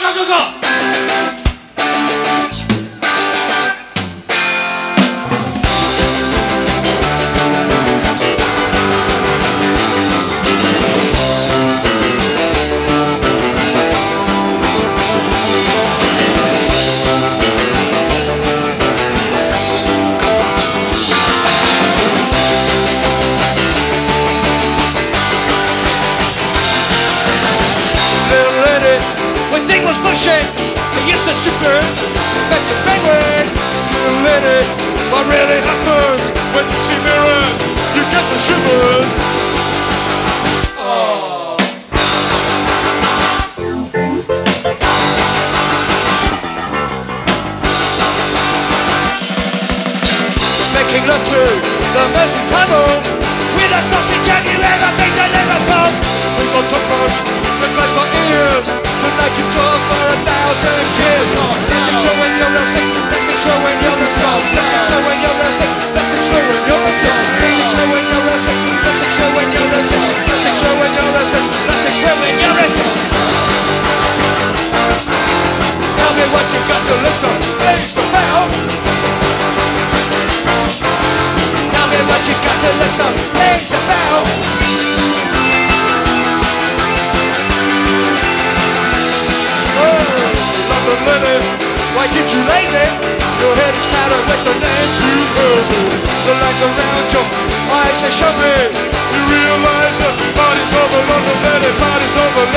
かかぞ when Ding was pushing. The yes a stripper infected penguins little lady what really happens when you see mirrors? You get the shivers. Oh. Making love to the Mersey tunnel Your head is kind of like the lands you heard. The lights around your eyes are shut. You realize the party's over, London, party's over.